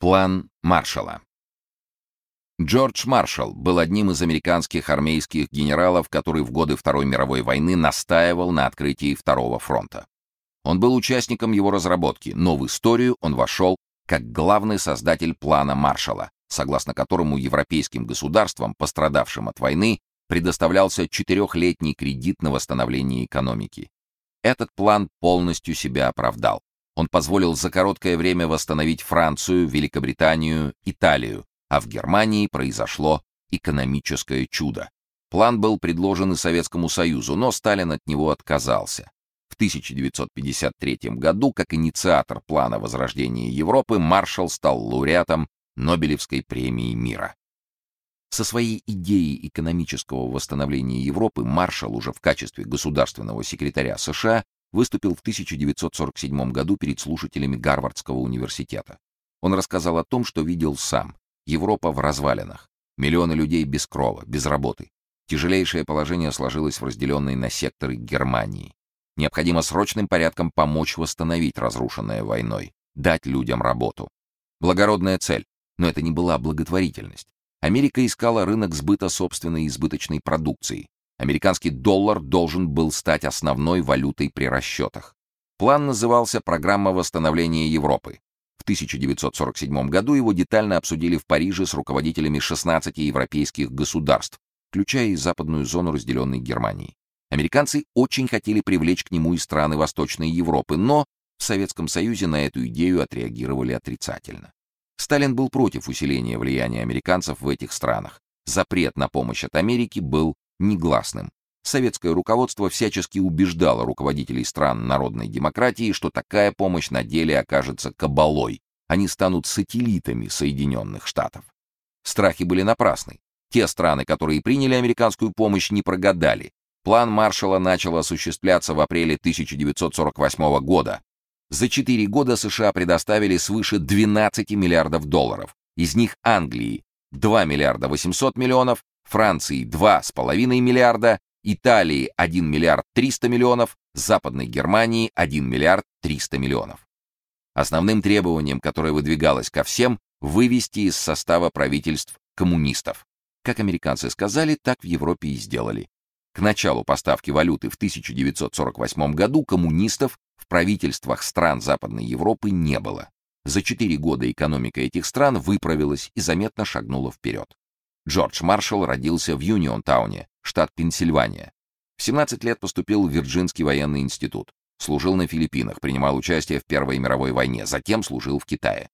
План Маршалла. Джордж Маршалл был одним из американских армейских генералов, который в годы Второй мировой войны настаивал на открытии Второго фронта. Он был участником его разработки, но в историю он вошел как главный создатель плана Маршалла, согласно которому европейским государствам, пострадавшим от войны, предоставлялся четырехлетний кредит на восстановление экономики. Этот план полностью себя оправдал. Он позволил за короткое время восстановить Францию, Великобританию, Италию, а в Германии произошло экономическое чудо. План был предложен и Советскому Союзу, но Сталин от него отказался. В 1953 году, как инициатор плана возрождения Европы, Маршалл стал лауреатом Нобелевской премии мира. Со своей идеей экономического восстановления Европы Маршалл уже в качестве государственного секретаря США выступил в 1947 году перед слушателями Гарвардского университета. Он рассказал о том, что видел сам. Европа в развалинах. Миллионы людей без крова, без работы. Тяжелейшее положение сложилось в разделенной на секторы Германии. Необходимо срочным порядком помочь восстановить разрушенное войной, дать людям работу. Благородная цель, но это не была благотворительность. Америка искала рынок сбыта собственной избыточной продукции, Американский доллар должен был стать основной валютой при расчетах. План назывался «Программа восстановления Европы». В 1947 году его детально обсудили в Париже с руководителями 16 европейских государств, включая и западную зону разделенной Германии. Американцы очень хотели привлечь к нему и страны Восточной Европы, но в Советском Союзе на эту идею отреагировали отрицательно. Сталин был против усиления влияния американцев в этих странах. Запрет на помощь от Америки был негласным. Советское руководство всячески убеждало руководителей стран народной демократии, что такая помощь на деле окажется кабалой. Они станут сателлитами Соединенных Штатов. Страхи были напрасны. Те страны, которые приняли американскую помощь, не прогадали. План Маршалла начал осуществляться в апреле 1948 года. За четыре года США предоставили свыше 12 миллиардов долларов. Из них Англии 2 миллиарда 800 миллионов, Франции 2,5 миллиарда, Италии 1 миллиард 300 миллионов, Западной Германии 1 миллиард 300 миллионов. Основным требованием, которое выдвигалось ко всем, вывести из состава правительств коммунистов. Как американцы сказали, так в Европе и сделали. К началу поставки валюты в 1948 году коммунистов в правительствах стран Западной Европы не было. За четыре года экономика этих стран выправилась и заметно шагнула вперед. Джордж Маршалл родился в Юнион-тауне, штат Пенсильвания. В 17 лет поступил в Вирджинский военный институт. Служил на Филиппинах, принимал участие в Первой мировой войне, затем служил в Китае.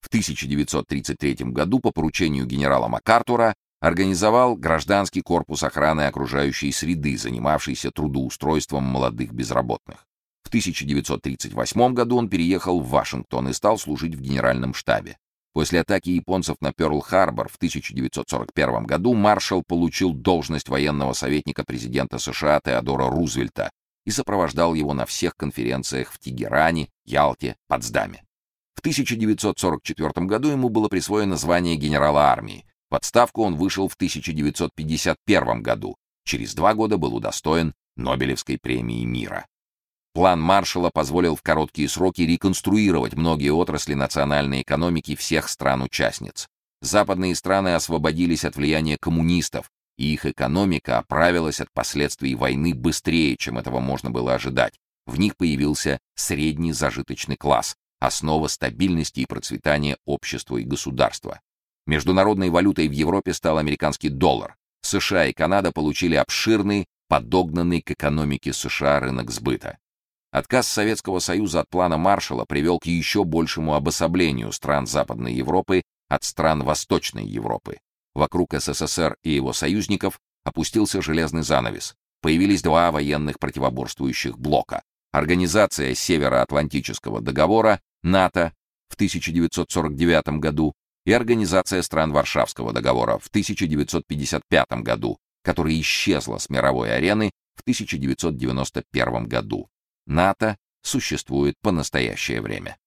В 1933 году по поручению генерала МакАртура организовал гражданский корпус охраны окружающей среды, занимавшийся трудоустройством молодых безработных. В 1938 году он переехал в Вашингтон и стал служить в генеральном штабе. После атаки японцев на Пёрл-Харбор в 1941 году маршал получил должность военного советника президента США Теодора Рузвельта и сопровождал его на всех конференциях в Тегеране, Ялте, Потсдаме. В 1944 году ему было присвоено звание генерала армии. В отставку он вышел в 1951 году. Через два года был удостоен Нобелевской премии мира. План Маршалла позволил в короткие сроки реконструировать многие отрасли национальной экономики всех стран-участниц. Западные страны освободились от влияния коммунистов, и их экономика оправилась от последствий войны быстрее, чем этого можно было ожидать. В них появился средний зажиточный класс, основа стабильности и процветания общества и государства. Международной валютой в Европе стал американский доллар. США и Канада получили обширный, подогнанный к экономике США рынок сбыта. Отказ Советского Союза от плана Маршалла привел к еще большему обособлению стран Западной Европы от стран Восточной Европы. Вокруг СССР и его союзников опустился железный занавес. Появились два военных противоборствующих блока. Организация Североатлантического договора НАТО в 1949 году и Организация стран Варшавского договора в 1955 году, которая исчезла с мировой арены в 1991 году. НАТО существует по настоящее время.